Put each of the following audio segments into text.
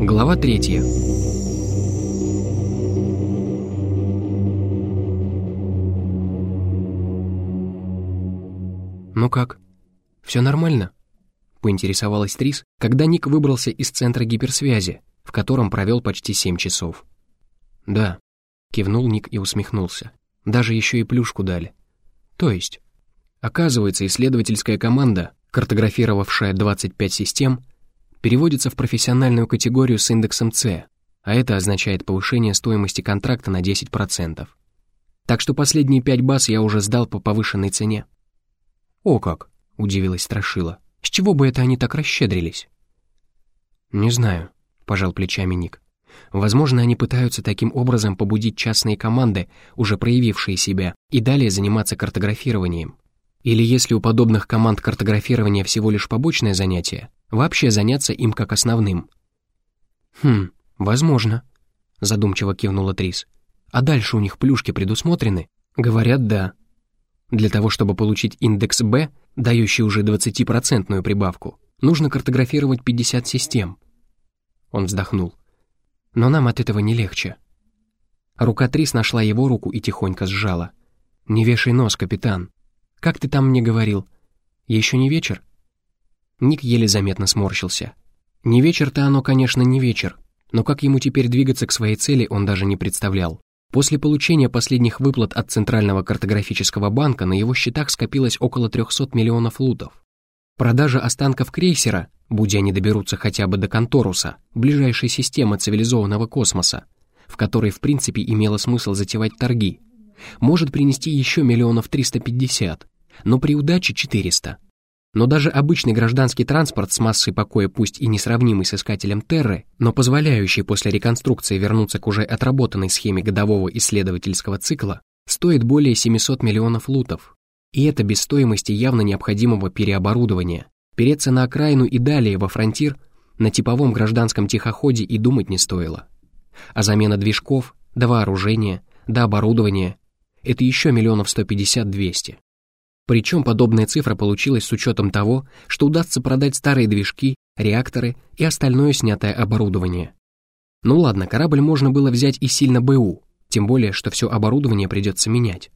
Глава третья. «Ну как? Все нормально?» — поинтересовалась Трис, когда Ник выбрался из центра гиперсвязи, в котором провел почти семь часов. «Да», — кивнул Ник и усмехнулся. «Даже еще и плюшку дали». «То есть?» Оказывается, исследовательская команда, картографировавшая 25 систем, переводится в профессиональную категорию с индексом С, а это означает повышение стоимости контракта на 10%. Так что последние пять баз я уже сдал по повышенной цене. «О как!» — удивилась Страшила. «С чего бы это они так расщедрились?» «Не знаю», — пожал плечами Ник. «Возможно, они пытаются таким образом побудить частные команды, уже проявившие себя, и далее заниматься картографированием. Или если у подобных команд картографирования всего лишь побочное занятие, вообще заняться им как основным». «Хм, возможно», — задумчиво кивнула Трис. «А дальше у них плюшки предусмотрены?» «Говорят, да», для того, чтобы получить индекс B, дающий уже 20% прибавку, нужно картографировать 50 систем. Он вздохнул. Но нам от этого не легче. Рука Трис нашла его руку и тихонько сжала. «Не вешай нос, капитан. Как ты там мне говорил? Еще не вечер?» Ник еле заметно сморщился. Не вечер-то оно, конечно, не вечер, но как ему теперь двигаться к своей цели, он даже не представлял. После получения последних выплат от Центрального картографического банка на его счетах скопилось около 300 миллионов лутов. Продажа останков крейсера, будь они доберутся хотя бы до Конторуса, ближайшей системы цивилизованного космоса, в которой в принципе имело смысл затевать торги, может принести еще миллионов 350, но при удаче 400. Но даже обычный гражданский транспорт с массой покоя, пусть и несравнимый с искателем Терры, но позволяющий после реконструкции вернуться к уже отработанной схеме годового исследовательского цикла, стоит более 700 миллионов лутов. И это без стоимости явно необходимого переоборудования. Переться на окраину и далее во фронтир на типовом гражданском тихоходе и думать не стоило. А замена движков, до вооружения, до оборудования — это еще миллионов 150-200. Причем подобная цифра получилась с учетом того, что удастся продать старые движки, реакторы и остальное снятое оборудование. Ну ладно, корабль можно было взять и сильно БУ, тем более, что все оборудование придется менять.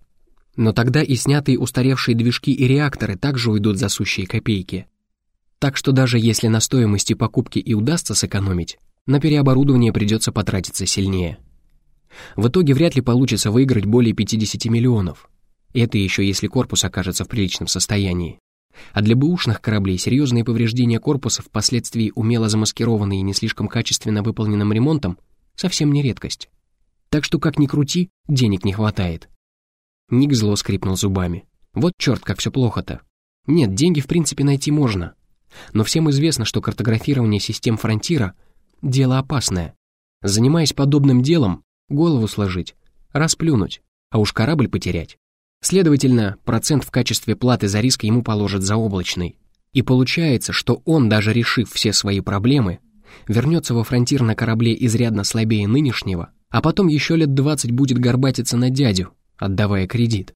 Но тогда и снятые устаревшие движки и реакторы также уйдут за сущие копейки. Так что даже если на стоимости покупки и удастся сэкономить, на переоборудование придется потратиться сильнее. В итоге вряд ли получится выиграть более 50 миллионов, это еще если корпус окажется в приличном состоянии. А для бэушных кораблей серьезные повреждения корпуса впоследствии умело замаскированные и не слишком качественно выполненным ремонтом совсем не редкость. Так что как ни крути, денег не хватает. Ник зло скрипнул зубами. Вот черт, как все плохо-то. Нет, деньги в принципе найти можно. Но всем известно, что картографирование систем фронтира — дело опасное. Занимаясь подобным делом, голову сложить, расплюнуть, а уж корабль потерять. Следовательно, процент в качестве платы за риск ему положат заоблачный. И получается, что он, даже решив все свои проблемы, вернется во фронтир на корабле изрядно слабее нынешнего, а потом еще лет 20 будет горбатиться на дядю, отдавая кредит.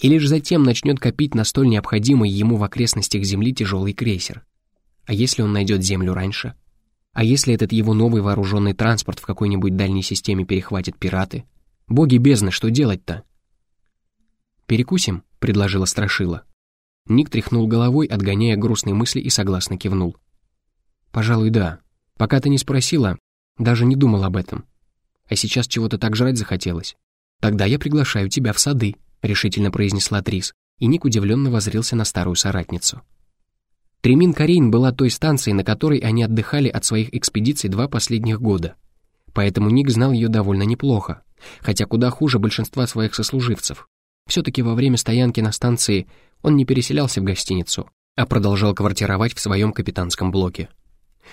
И лишь затем начнет копить на столь необходимый ему в окрестностях Земли тяжелый крейсер. А если он найдет Землю раньше? А если этот его новый вооруженный транспорт в какой-нибудь дальней системе перехватят пираты? Боги бездны, что делать-то? «Перекусим?» — предложила Страшила. Ник тряхнул головой, отгоняя грустные мысли и согласно кивнул. «Пожалуй, да. Пока ты не спросила, даже не думал об этом. А сейчас чего-то так жрать захотелось. Тогда я приглашаю тебя в сады», — решительно произнесла Трис, и Ник удивленно возрился на старую соратницу. Тремин Карейн была той станцией, на которой они отдыхали от своих экспедиций два последних года. Поэтому Ник знал ее довольно неплохо, хотя куда хуже большинства своих сослуживцев. Все-таки во время стоянки на станции он не переселялся в гостиницу, а продолжал квартировать в своем капитанском блоке.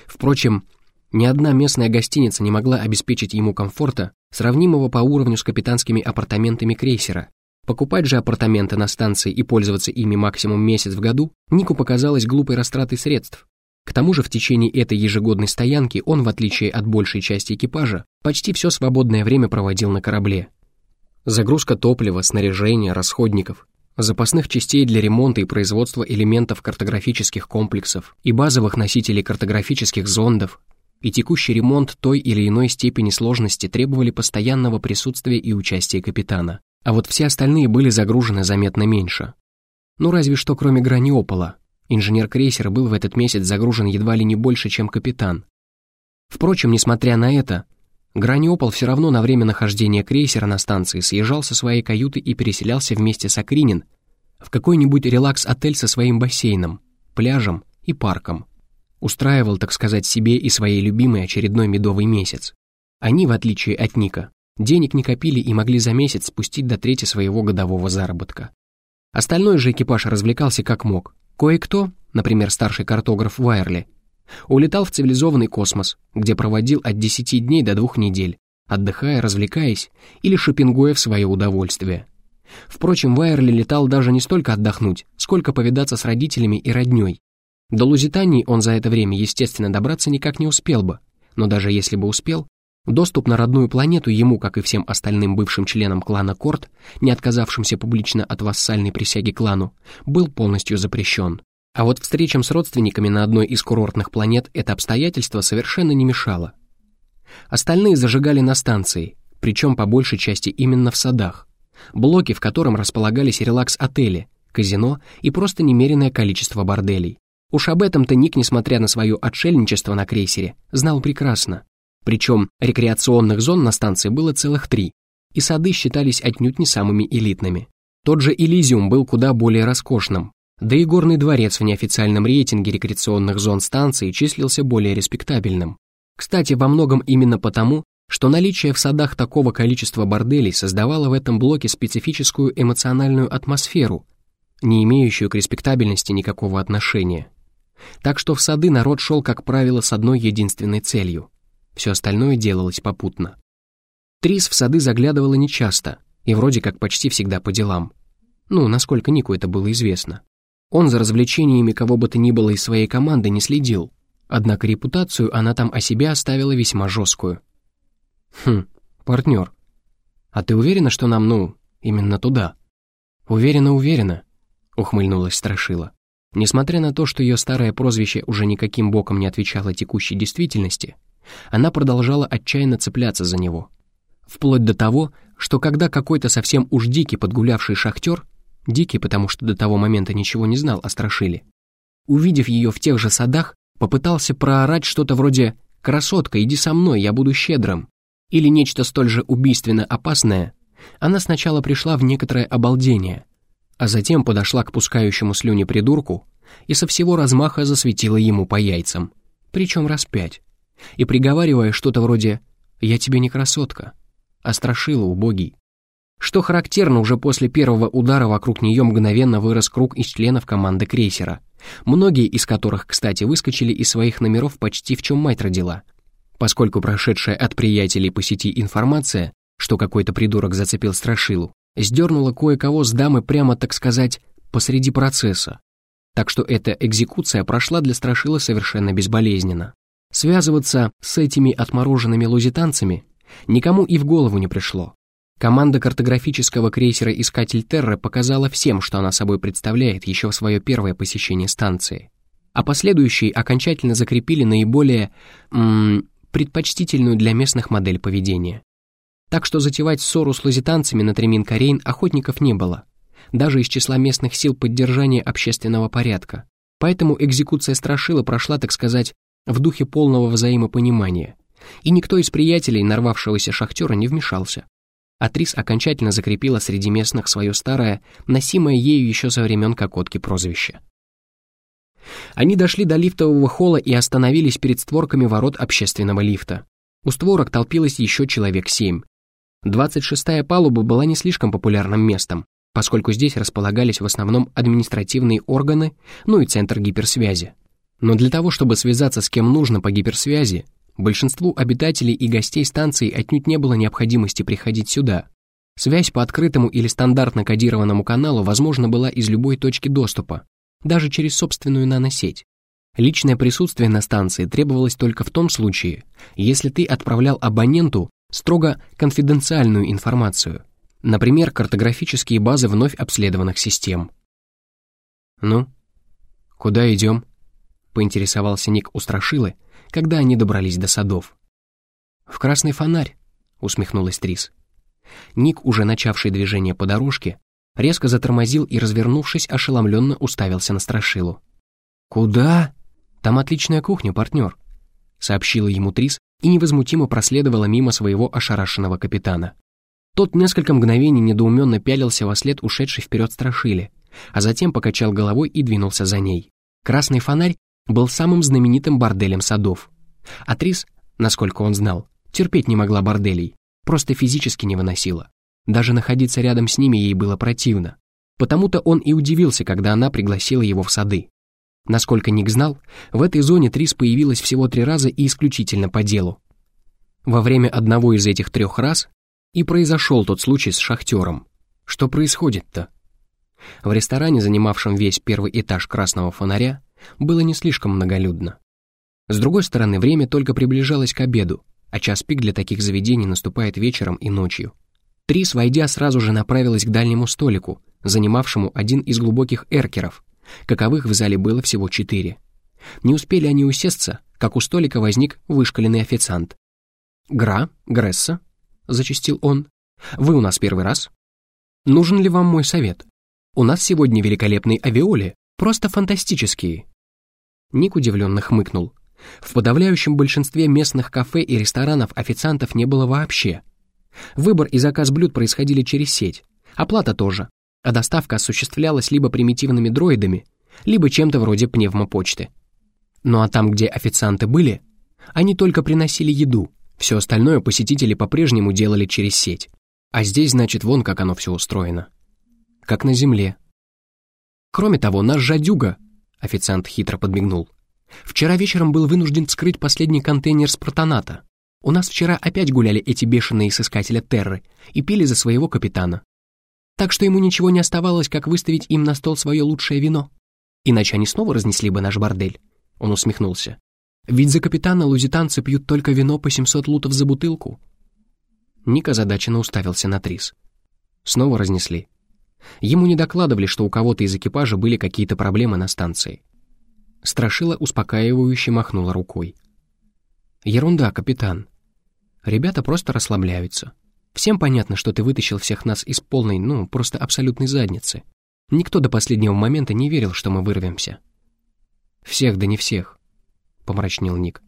Впрочем, ни одна местная гостиница не могла обеспечить ему комфорта, сравнимого по уровню с капитанскими апартаментами крейсера. Покупать же апартаменты на станции и пользоваться ими максимум месяц в году Нику показалось глупой растратой средств. К тому же в течение этой ежегодной стоянки он, в отличие от большей части экипажа, почти все свободное время проводил на корабле, Загрузка топлива, снаряжения, расходников. запасных частей для ремонта и производства элементов картографических комплексов и базовых носителей картографических зондов, и текущий ремонт той или иной степени сложности требовали постоянного присутствия и участия капитана, а вот все остальные были загружены заметно меньше. Ну разве что кроме Граниопола. Инженер крейсера был в этот месяц загружен едва ли не больше, чем капитан. Впрочем, несмотря на это, Граниопол все равно на время нахождения крейсера на станции съезжал со своей каюты и переселялся вместе с Акринин в какой-нибудь релакс-отель со своим бассейном, пляжем и парком. Устраивал, так сказать, себе и своей любимой очередной медовый месяц. Они, в отличие от Ника, денег не копили и могли за месяц спустить до трети своего годового заработка. Остальной же экипаж развлекался как мог. Кое-кто, например, старший картограф Вайерли, Улетал в цивилизованный космос, где проводил от 10 дней до двух недель, отдыхая, развлекаясь или шопингуя в свое удовольствие. Впрочем, Вайерли летал даже не столько отдохнуть, сколько повидаться с родителями и роднёй. До Лузитании он за это время, естественно, добраться никак не успел бы, но даже если бы успел, доступ на родную планету ему, как и всем остальным бывшим членам клана Корт, не отказавшимся публично от вассальной присяги клану, был полностью запрещен. А вот встречам с родственниками на одной из курортных планет это обстоятельство совершенно не мешало. Остальные зажигали на станции, причем по большей части именно в садах, блоки, в котором располагались релакс-отели, казино и просто немеренное количество борделей. Уж об этом-то Ник, несмотря на свое отшельничество на крейсере, знал прекрасно. Причем рекреационных зон на станции было целых три, и сады считались отнюдь не самыми элитными. Тот же Элизиум был куда более роскошным, да и горный дворец в неофициальном рейтинге рекреационных зон станции числился более респектабельным. Кстати, во многом именно потому, что наличие в садах такого количества борделей создавало в этом блоке специфическую эмоциональную атмосферу, не имеющую к респектабельности никакого отношения. Так что в сады народ шел, как правило, с одной единственной целью. Все остальное делалось попутно. Трис в сады заглядывала нечасто, и вроде как почти всегда по делам. Ну, насколько Нику это было известно. Он за развлечениями кого бы то ни было из своей команды не следил, однако репутацию она там о себе оставила весьма жесткую. «Хм, партнер, а ты уверена, что нам, ну, именно туда?» «Уверена, уверена», — ухмыльнулась Страшила. Несмотря на то, что ее старое прозвище уже никаким боком не отвечало текущей действительности, она продолжала отчаянно цепляться за него. Вплоть до того, что когда какой-то совсем уж дикий подгулявший шахтер Дикий, потому что до того момента ничего не знал о Страшиле. Увидев ее в тех же садах, попытался проорать что-то вроде «Красотка, иди со мной, я буду щедрым» или нечто столь же убийственно опасное, она сначала пришла в некоторое обалдение, а затем подошла к пускающему слюни придурку и со всего размаха засветила ему по яйцам, причем раз пять, и приговаривая что-то вроде «Я тебе не красотка», а страшила убогий. Что характерно, уже после первого удара вокруг нее мгновенно вырос круг из членов команды крейсера, многие из которых, кстати, выскочили из своих номеров почти в чем мать родила. Поскольку прошедшая от приятелей по сети информация, что какой-то придурок зацепил Страшилу, сдернула кое-кого с дамы прямо, так сказать, посреди процесса. Так что эта экзекуция прошла для Страшила совершенно безболезненно. Связываться с этими отмороженными лузитанцами никому и в голову не пришло. Команда картографического крейсера «Искатель Терра» показала всем, что она собой представляет еще в свое первое посещение станции. А последующие окончательно закрепили наиболее м предпочтительную для местных модель поведения. Так что затевать ссору с лазитанцами на Тремин-Корейн охотников не было, даже из числа местных сил поддержания общественного порядка. Поэтому экзекуция Страшила прошла, так сказать, в духе полного взаимопонимания, и никто из приятелей нарвавшегося шахтера не вмешался. Атрис окончательно закрепила среди местных свое старое, носимое ею еще со времен Кокотки прозвище. Они дошли до лифтового холла и остановились перед створками ворот общественного лифта. У створок толпилось еще человек семь. 26-я палуба была не слишком популярным местом, поскольку здесь располагались в основном административные органы, ну и центр гиперсвязи. Но для того, чтобы связаться с кем нужно по гиперсвязи, Большинству обитателей и гостей станции отнюдь не было необходимости приходить сюда. Связь по открытому или стандартно кодированному каналу возможна была из любой точки доступа, даже через собственную наносеть. Личное присутствие на станции требовалось только в том случае, если ты отправлял абоненту строго конфиденциальную информацию. Например, картографические базы вновь обследованных систем. «Ну, куда идем?» — поинтересовался Ник у Страшилы, когда они добрались до садов. «В красный фонарь», — усмехнулась Трис. Ник, уже начавший движение по дорожке, резко затормозил и, развернувшись, ошеломленно уставился на Страшилу. «Куда?» «Там отличная кухня, партнер», — сообщила ему Трис и невозмутимо проследовала мимо своего ошарашенного капитана. Тот несколько мгновений недоуменно пялился во след ушедшей вперед Страшили, а затем покачал головой и двинулся за ней. Красный фонарь был самым знаменитым борделем садов. А Трис, насколько он знал, терпеть не могла борделей, просто физически не выносила. Даже находиться рядом с ними ей было противно. Потому-то он и удивился, когда она пригласила его в сады. Насколько Ник знал, в этой зоне Трис появилась всего три раза и исключительно по делу. Во время одного из этих трех раз и произошел тот случай с шахтером. Что происходит-то? В ресторане, занимавшем весь первый этаж красного фонаря, было не слишком многолюдно. С другой стороны, время только приближалось к обеду, а час пик для таких заведений наступает вечером и ночью. Трис, войдя, сразу же направилась к дальнему столику, занимавшему один из глубоких эркеров, каковых в зале было всего четыре. Не успели они усесться, как у столика возник вышкаленный официант. «Гра, Гресса», — зачастил он, — «вы у нас первый раз? Нужен ли вам мой совет? У нас сегодня великолепные авиоли, просто фантастические». Ник удивленно хмыкнул. В подавляющем большинстве местных кафе и ресторанов официантов не было вообще. Выбор и заказ блюд происходили через сеть, оплата тоже, а доставка осуществлялась либо примитивными дроидами, либо чем-то вроде пневмопочты. Ну а там, где официанты были, они только приносили еду, все остальное посетители по-прежнему делали через сеть. А здесь, значит, вон как оно все устроено. Как на земле. Кроме того, наш жадюга, официант хитро подмигнул, вчера вечером был вынужден вскрыть последний контейнер с протоната. У нас вчера опять гуляли эти бешеные искатели Терры и пили за своего капитана. Так что ему ничего не оставалось, как выставить им на стол свое лучшее вино. Иначе они снова разнесли бы наш бордель. Он усмехнулся. Ведь за капитана лузитанцы пьют только вино по 700 лутов за бутылку. Ник озадаченно уставился на Трис. Снова разнесли. Ему не докладывали, что у кого-то из экипажа были какие-то проблемы на станции. Страшила успокаивающе махнула рукой. «Ерунда, капитан. Ребята просто расслабляются. Всем понятно, что ты вытащил всех нас из полной, ну, просто абсолютной задницы. Никто до последнего момента не верил, что мы вырвемся. Всех да не всех, помрачнел Ник.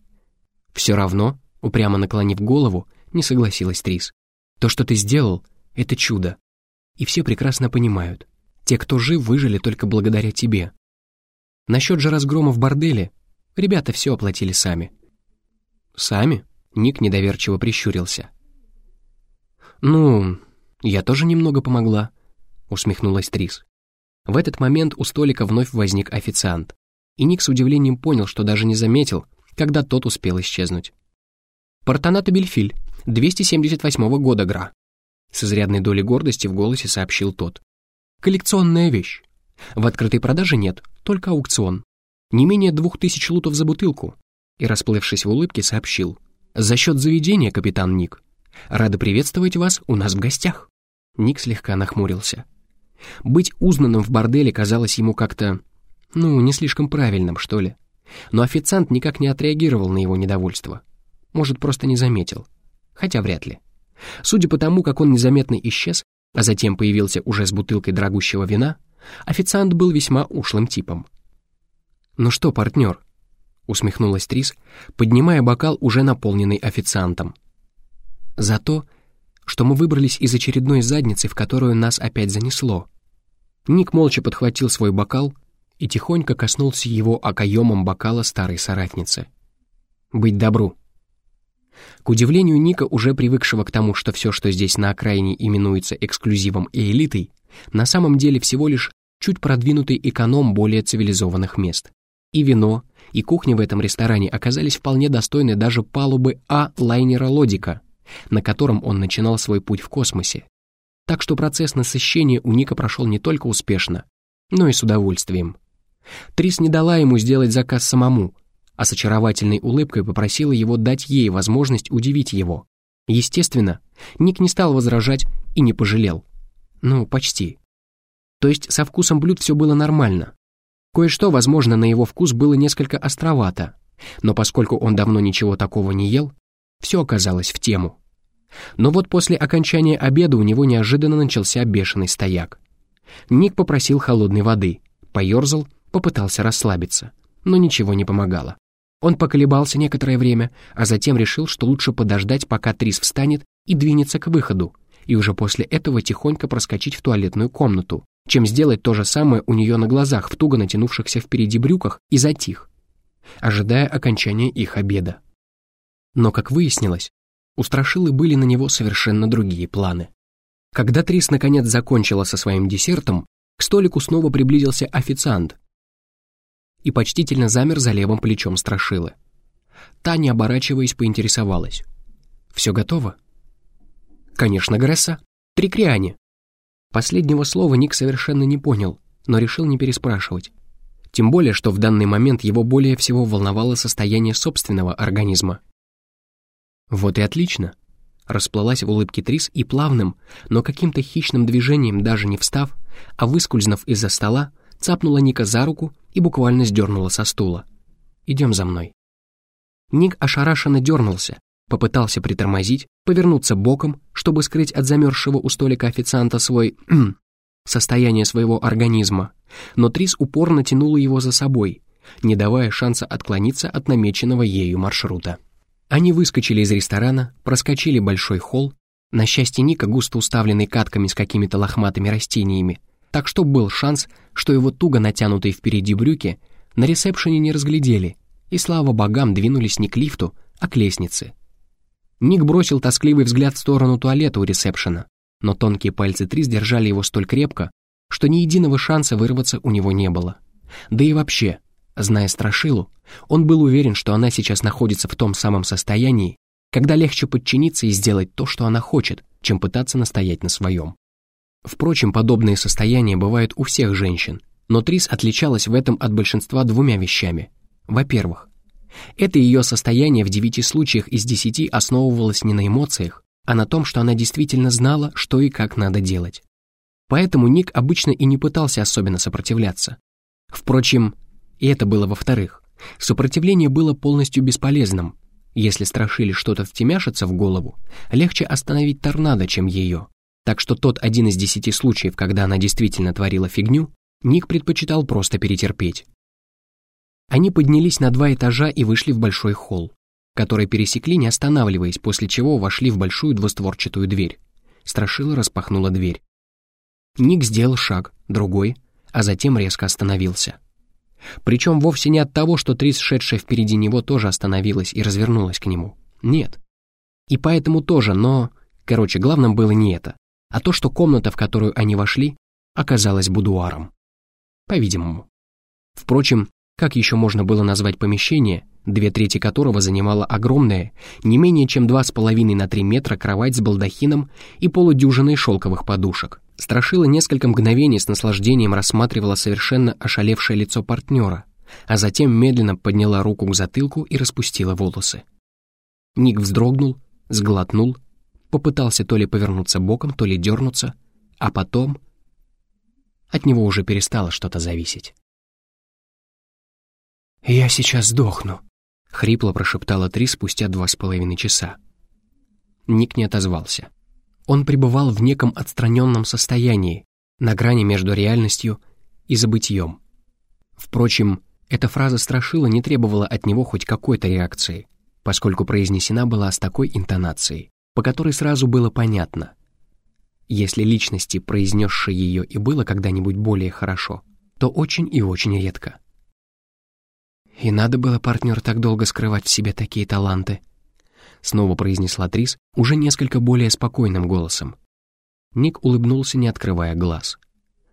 Все равно, упрямо наклонив голову, не согласилась Трис. То, что ты сделал, это чудо. И все прекрасно понимают. Те, кто жив, выжили только благодаря тебе. Насчет же разгрома в борделе, ребята все оплатили сами. Сами? Ник недоверчиво прищурился. «Ну, я тоже немного помогла», — усмехнулась Трис. В этот момент у столика вновь возник официант, и Ник с удивлением понял, что даже не заметил, когда тот успел исчезнуть. «Портаната Бельфиль, 278 года Гра», — с изрядной долей гордости в голосе сообщил тот. «Коллекционная вещь. В открытой продаже нет, только аукцион. Не менее двух тысяч лутов за бутылку». И, расплывшись в улыбке, сообщил. «За счет заведения, капитан Ник. Рада приветствовать вас у нас в гостях». Ник слегка нахмурился. Быть узнанным в борделе казалось ему как-то, ну, не слишком правильным, что ли. Но официант никак не отреагировал на его недовольство. Может, просто не заметил. Хотя вряд ли. Судя по тому, как он незаметно исчез, а затем появился уже с бутылкой дорогущего вина, официант был весьма ушлым типом. «Ну что, партнер?» — усмехнулась Трис, поднимая бокал, уже наполненный официантом. За то, что мы выбрались из очередной задницы, в которую нас опять занесло. Ник молча подхватил свой бокал и тихонько коснулся его окоемом бокала старой соратницы. «Быть добру». К удивлению Ника, уже привыкшего к тому, что все, что здесь на окраине именуется эксклюзивом и элитой, на самом деле всего лишь чуть продвинутый эконом более цивилизованных мест. И вино, и кухня в этом ресторане оказались вполне достойны даже палубы А лайнера «Лодика», на котором он начинал свой путь в космосе. Так что процесс насыщения у Ника прошел не только успешно, но и с удовольствием. Трис не дала ему сделать заказ самому, а с очаровательной улыбкой попросила его дать ей возможность удивить его. Естественно, Ник не стал возражать и не пожалел. Ну, почти. То есть со вкусом блюд все было нормально. Кое-что, возможно, на его вкус было несколько островато, но поскольку он давно ничего такого не ел, все оказалось в тему. Но вот после окончания обеда у него неожиданно начался бешеный стояк. Ник попросил холодной воды, поерзал, попытался расслабиться, но ничего не помогало. Он поколебался некоторое время, а затем решил, что лучше подождать, пока Трис встанет и двинется к выходу, и уже после этого тихонько проскочить в туалетную комнату, чем сделать то же самое у нее на глазах в туго натянувшихся впереди брюках и затих, ожидая окончания их обеда. Но, как выяснилось, у Страшилы были на него совершенно другие планы. Когда Трис наконец закончила со своим десертом, к столику снова приблизился официант и почтительно замер за левым плечом Страшилы. Та, не оборачиваясь, поинтересовалась. «Все готово?» «Конечно, Гресса. Трикриане». Последнего слова Ник совершенно не понял, но решил не переспрашивать. Тем более, что в данный момент его более всего волновало состояние собственного организма. «Вот и отлично», расплылась в улыбке Трис и плавным, но каким-то хищным движением, даже не встав, а выскользнув из-за стола, цапнула Ника за руку и буквально сдернула со стула. «Идем за мной». Ник ошарашенно дернулся, попытался притормозить, повернуться боком, чтобы скрыть от замерзшего у столика официанта свой состояние своего организма, но Трис упорно тянула его за собой, не давая шанса отклониться от намеченного ею маршрута. Они выскочили из ресторана, проскочили большой холл, на счастье Ника, густо уставленный катками с какими-то лохматыми растениями, так что был шанс, что его туго натянутые впереди брюки на ресепшене не разглядели, и, слава богам, двинулись не к лифту, а к лестнице. Ник бросил тоскливый взгляд в сторону туалета у ресепшена, но тонкие пальцы Трис держали его столь крепко, что ни единого шанса вырваться у него не было. Да и вообще, зная Страшилу, он был уверен, что она сейчас находится в том самом состоянии, когда легче подчиниться и сделать то, что она хочет, чем пытаться настоять на своем. Впрочем, подобные состояния бывают у всех женщин, но Трис отличалась в этом от большинства двумя вещами. Во-первых, это ее состояние в девяти случаях из десяти основывалось не на эмоциях, а на том, что она действительно знала, что и как надо делать. Поэтому Ник обычно и не пытался особенно сопротивляться. Впрочем, и это было во-вторых. Сопротивление было полностью бесполезным. Если страшили что-то втемяшиться в голову, легче остановить торнадо, чем ее. Так что тот один из десяти случаев, когда она действительно творила фигню, Ник предпочитал просто перетерпеть. Они поднялись на два этажа и вышли в большой холл, который пересекли, не останавливаясь, после чего вошли в большую двустворчатую дверь. Страшила распахнула дверь. Ник сделал шаг, другой, а затем резко остановился. Причем вовсе не от того, что Трис, шедшая впереди него, тоже остановилась и развернулась к нему. Нет. И поэтому тоже, но... Короче, главным было не это а то, что комната, в которую они вошли, оказалась будуаром. По-видимому. Впрочем, как еще можно было назвать помещение, две трети которого занимала огромная, не менее чем два с половиной на три метра кровать с балдахином и полудюжиной шелковых подушек. Страшила несколько мгновений с наслаждением рассматривала совершенно ошалевшее лицо партнера, а затем медленно подняла руку к затылку и распустила волосы. Ник вздрогнул, сглотнул попытался то ли повернуться боком, то ли дернуться, а потом... От него уже перестало что-то зависеть. «Я сейчас сдохну», — хрипло прошептала Три спустя два с половиной часа. Ник не отозвался. Он пребывал в неком отстраненном состоянии, на грани между реальностью и забытьем. Впрочем, эта фраза страшила не требовала от него хоть какой-то реакции, поскольку произнесена была с такой интонацией, по которой сразу было понятно. Если личности, произнесшей ее, и было когда-нибудь более хорошо, то очень и очень редко. «И надо было, партнер, так долго скрывать в себе такие таланты», снова произнесла Трис уже несколько более спокойным голосом. Ник улыбнулся, не открывая глаз.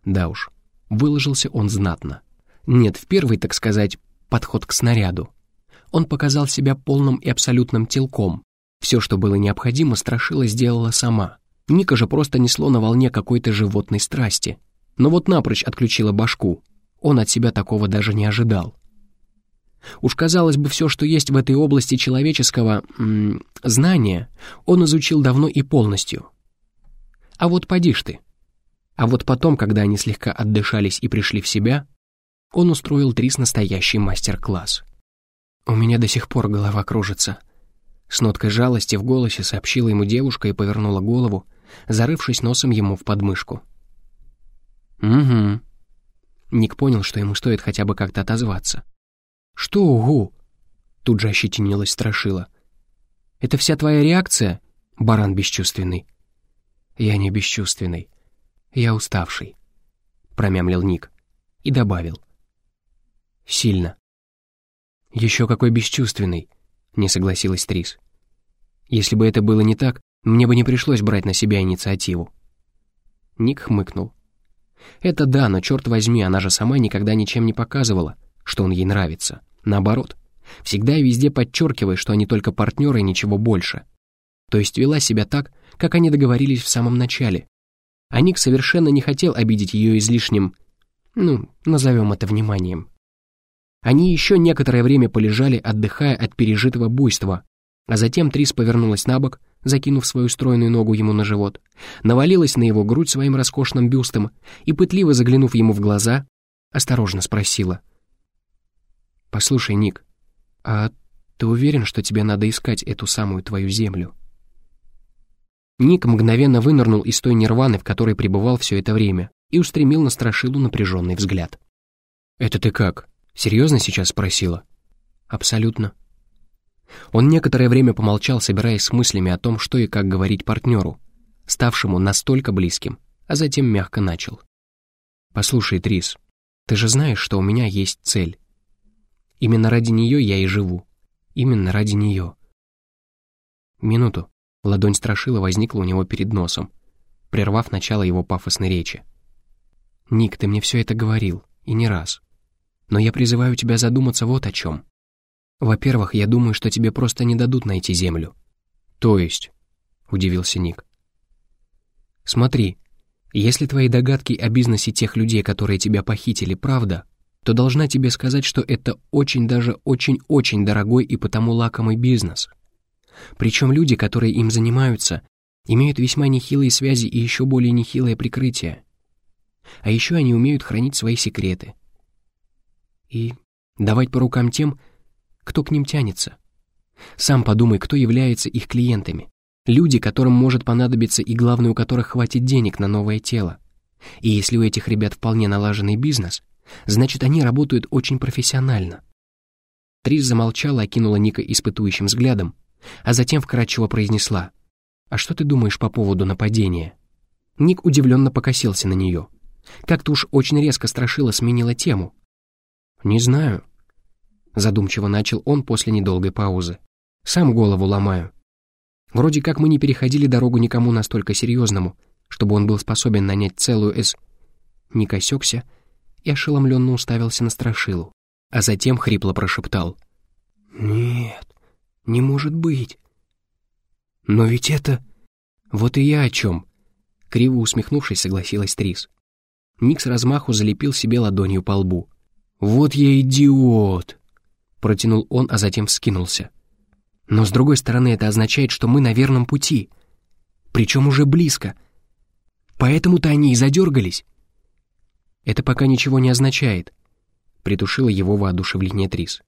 Да уж, выложился он знатно. Нет, в первый, так сказать, подход к снаряду. Он показал себя полным и абсолютным телком, все, что было необходимо, Страшила сделала сама. Ника же просто несло на волне какой-то животной страсти. Но вот напрочь отключила башку. Он от себя такого даже не ожидал. Уж казалось бы, все, что есть в этой области человеческого м, знания, он изучил давно и полностью. А вот поди ж ты. А вот потом, когда они слегка отдышались и пришли в себя, он устроил Трис настоящий мастер-класс. «У меня до сих пор голова кружится». С ноткой жалости в голосе сообщила ему девушка и повернула голову, зарывшись носом ему в подмышку. «Угу». Ник понял, что ему стоит хотя бы как-то отозваться. «Что угу?» Тут же ощетинилась Страшила. «Это вся твоя реакция, баран бесчувственный?» «Я не бесчувственный. Я уставший», — промямлил Ник и добавил. «Сильно». «Еще какой бесчувственный», — не согласилась Трис. «Если бы это было не так, мне бы не пришлось брать на себя инициативу». Ник хмыкнул. Это да, но черт возьми, она же сама никогда ничем не показывала, что он ей нравится. Наоборот, всегда и везде подчеркивая, что они только партнеры и ничего больше. То есть вела себя так, как они договорились в самом начале. А Ник совершенно не хотел обидеть ее излишним, ну, назовем это вниманием. Они еще некоторое время полежали, отдыхая от пережитого буйства, а затем Трис повернулась на бок, закинув свою стройную ногу ему на живот, навалилась на его грудь своим роскошным бюстом и, пытливо заглянув ему в глаза, осторожно спросила. «Послушай, Ник, а ты уверен, что тебе надо искать эту самую твою землю?» Ник мгновенно вынырнул из той нирваны, в которой пребывал все это время, и устремил на Страшилу напряженный взгляд. «Это ты как? Серьезно сейчас спросила?» «Абсолютно», он некоторое время помолчал, собираясь с мыслями о том, что и как говорить партнеру, ставшему настолько близким, а затем мягко начал. «Послушай, Трис, ты же знаешь, что у меня есть цель. Именно ради нее я и живу. Именно ради нее». Минуту. Ладонь страшила возникла у него перед носом, прервав начало его пафосной речи. «Ник, ты мне все это говорил, и не раз. Но я призываю тебя задуматься вот о чем. «Во-первых, я думаю, что тебе просто не дадут найти землю». «То есть?» — удивился Ник. «Смотри, если твои догадки о бизнесе тех людей, которые тебя похитили, правда, то должна тебе сказать, что это очень даже очень-очень дорогой и потому лакомый бизнес. Причем люди, которые им занимаются, имеют весьма нехилые связи и еще более нехилое прикрытие. А еще они умеют хранить свои секреты. И давать по рукам тем, кто к ним тянется. Сам подумай, кто является их клиентами. Люди, которым может понадобиться и главное, у которых хватит денег на новое тело. И если у этих ребят вполне налаженный бизнес, значит, они работают очень профессионально. Трис замолчала, окинула Ника испытующим взглядом, а затем вкратчиво произнесла. «А что ты думаешь по поводу нападения?» Ник удивленно покосился на нее. Как-то уж очень резко страшила сменила тему. «Не знаю. Задумчиво начал он после недолгой паузы. Сам голову ломаю. Вроде как мы не переходили дорогу никому настолько серьезному, чтобы он был способен нанять целую эс... Не косекся и ошеломленно уставился на страшилу, а затем хрипло прошептал. «Нет, не может быть. Но ведь это... Вот и я о чем!» Криво усмехнувшись, согласилась Трис. Ник с размаху залепил себе ладонью по лбу. «Вот я идиот!» Протянул он, а затем вскинулся. Но с другой стороны, это означает, что мы на верном пути. Причем уже близко. Поэтому-то они и задергались. Это пока ничего не означает. Притушила его воодушевление Трис.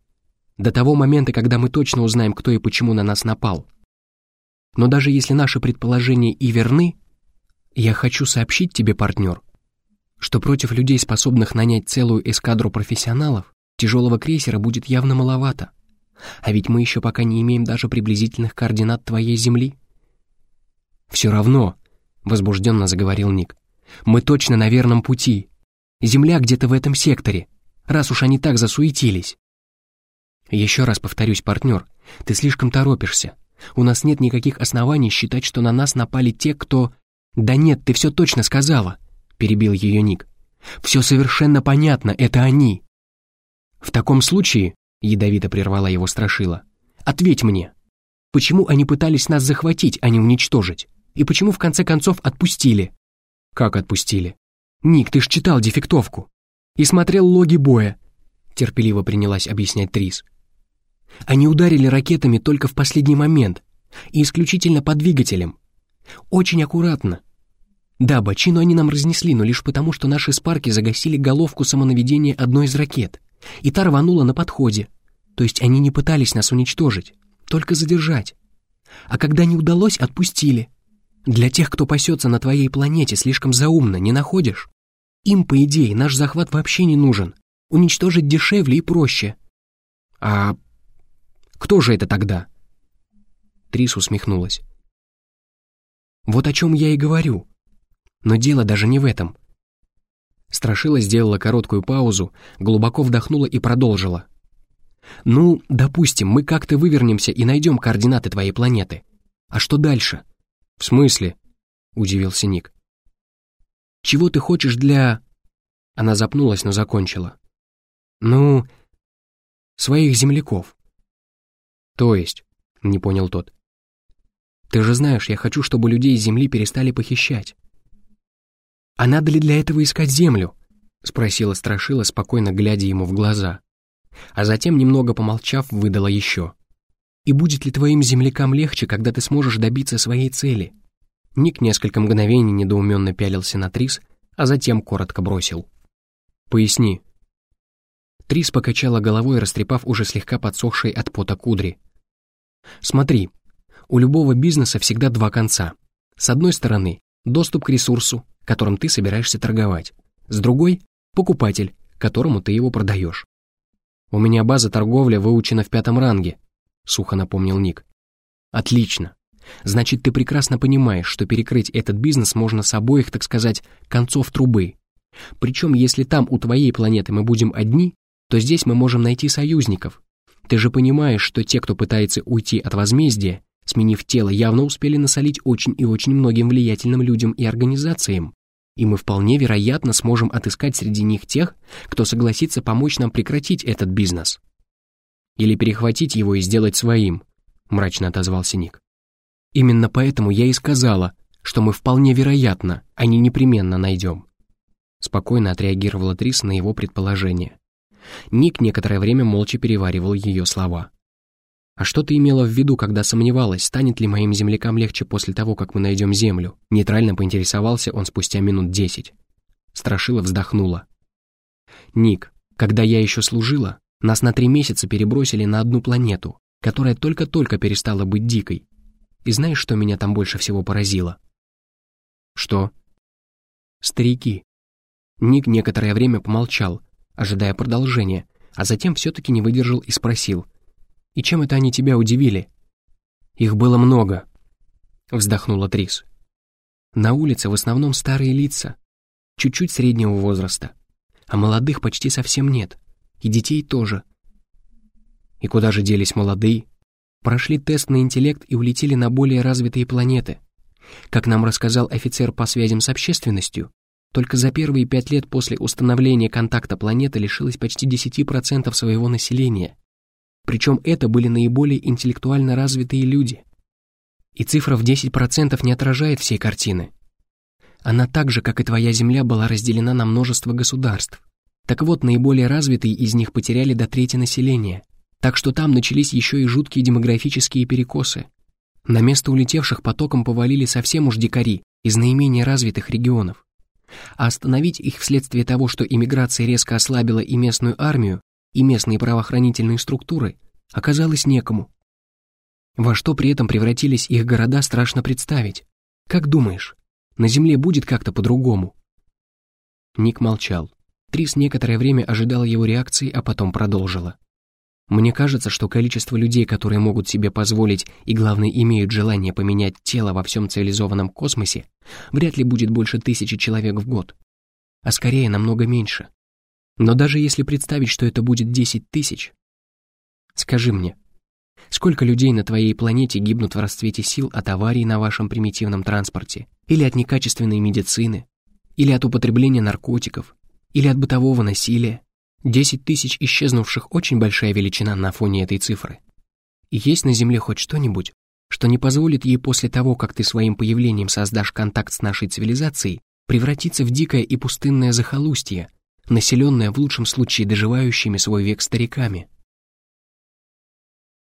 До того момента, когда мы точно узнаем, кто и почему на нас напал. Но даже если наши предположения и верны, я хочу сообщить тебе, партнер, что против людей, способных нанять целую эскадру профессионалов, Тяжелого крейсера будет явно маловато. А ведь мы еще пока не имеем даже приблизительных координат твоей Земли. «Все равно», — возбужденно заговорил Ник, — «мы точно на верном пути. Земля где-то в этом секторе, раз уж они так засуетились». «Еще раз повторюсь, партнер, ты слишком торопишься. У нас нет никаких оснований считать, что на нас напали те, кто...» «Да нет, ты все точно сказала», — перебил ее Ник. «Все совершенно понятно, это они. «В таком случае», — ядовито прервала его страшила, — «ответь мне, почему они пытались нас захватить, а не уничтожить? И почему в конце концов отпустили?» «Как отпустили?» «Ник, ты ж читал дефектовку и смотрел логи боя. терпеливо принялась объяснять Трис. Они ударили ракетами только в последний момент и исключительно по двигателям. Очень аккуратно. Да, бочину они нам разнесли, но лишь потому, что наши спарки загасили головку самонаведения одной из ракет, и та рванула на подходе. То есть они не пытались нас уничтожить, только задержать. А когда не удалось, отпустили. Для тех, кто пасется на твоей планете, слишком заумно, не находишь? Им, по идее, наш захват вообще не нужен. Уничтожить дешевле и проще. А кто же это тогда? Трис усмехнулась. Вот о чем я и говорю. Но дело даже не в этом. Страшила сделала короткую паузу, глубоко вдохнула и продолжила. «Ну, допустим, мы как-то вывернемся и найдем координаты твоей планеты. А что дальше?» «В смысле?» — удивился Ник. «Чего ты хочешь для...» Она запнулась, но закончила. «Ну, своих земляков». «То есть?» — не понял тот. «Ты же знаешь, я хочу, чтобы людей с Земли перестали похищать». «А надо ли для этого искать Землю?» — спросила Страшила, спокойно глядя ему в глаза. А затем, немного помолчав, выдала еще. «И будет ли твоим землякам легче, когда ты сможешь добиться своей цели?» Ник несколько мгновений недоуменно пялился на Трис, а затем коротко бросил. «Поясни». Трис покачала головой, растрепав уже слегка подсохшей от пота кудри. «Смотри, у любого бизнеса всегда два конца. С одной стороны, доступ к ресурсу, которым ты собираешься торговать. С другой — покупатель, которому ты его продаешь. «У меня база торговли выучена в пятом ранге», — сухо напомнил Ник. «Отлично. Значит, ты прекрасно понимаешь, что перекрыть этот бизнес можно с обоих, так сказать, концов трубы. Причем, если там у твоей планеты мы будем одни, то здесь мы можем найти союзников. Ты же понимаешь, что те, кто пытается уйти от возмездия, сменив тело, явно успели насолить очень и очень многим влиятельным людям и организациям, и мы вполне вероятно сможем отыскать среди них тех, кто согласится помочь нам прекратить этот бизнес. Или перехватить его и сделать своим, мрачно отозвался Ник. Именно поэтому я и сказала, что мы вполне вероятно, а не непременно найдем. Спокойно отреагировала Трис на его предположение. Ник некоторое время молча переваривал ее слова. «А что ты имела в виду, когда сомневалась, станет ли моим землякам легче после того, как мы найдем землю?» Нейтрально поинтересовался он спустя минут десять. Страшила вздохнула. «Ник, когда я еще служила, нас на три месяца перебросили на одну планету, которая только-только перестала быть дикой. И знаешь, что меня там больше всего поразило?» «Что?» «Старики». Ник некоторое время помолчал, ожидая продолжения, а затем все-таки не выдержал и спросил — и чем это они тебя удивили?» «Их было много», — вздохнула Трис. «На улице в основном старые лица, чуть-чуть среднего возраста, а молодых почти совсем нет, и детей тоже». «И куда же делись молодые?» Прошли тест на интеллект и улетели на более развитые планеты. Как нам рассказал офицер по связям с общественностью, только за первые пять лет после установления контакта планета лишилась почти 10% своего населения. Причем это были наиболее интеллектуально развитые люди. И цифра в 10% не отражает всей картины. Она так же, как и твоя Земля, была разделена на множество государств. Так вот, наиболее развитые из них потеряли до трети населения. Так что там начались еще и жуткие демографические перекосы. На место улетевших потоком повалили совсем уж дикари из наименее развитых регионов. А остановить их вследствие того, что иммиграция резко ослабила и местную армию, и местные правоохранительные структуры, оказалось некому. Во что при этом превратились их города, страшно представить. Как думаешь, на Земле будет как-то по-другому?» Ник молчал. Трис некоторое время ожидала его реакции, а потом продолжила. «Мне кажется, что количество людей, которые могут себе позволить и, главное, имеют желание поменять тело во всем цивилизованном космосе, вряд ли будет больше тысячи человек в год, а скорее намного меньше. Но даже если представить, что это будет 10 тысяч... Скажи мне, сколько людей на твоей планете гибнут в расцвете сил от аварий на вашем примитивном транспорте, или от некачественной медицины, или от употребления наркотиков, или от бытового насилия? 10 тысяч исчезнувших очень большая величина на фоне этой цифры. Есть на Земле хоть что-нибудь, что не позволит ей после того, как ты своим появлением создашь контакт с нашей цивилизацией, превратиться в дикое и пустынное захолустье, населенная в лучшем случае доживающими свой век стариками.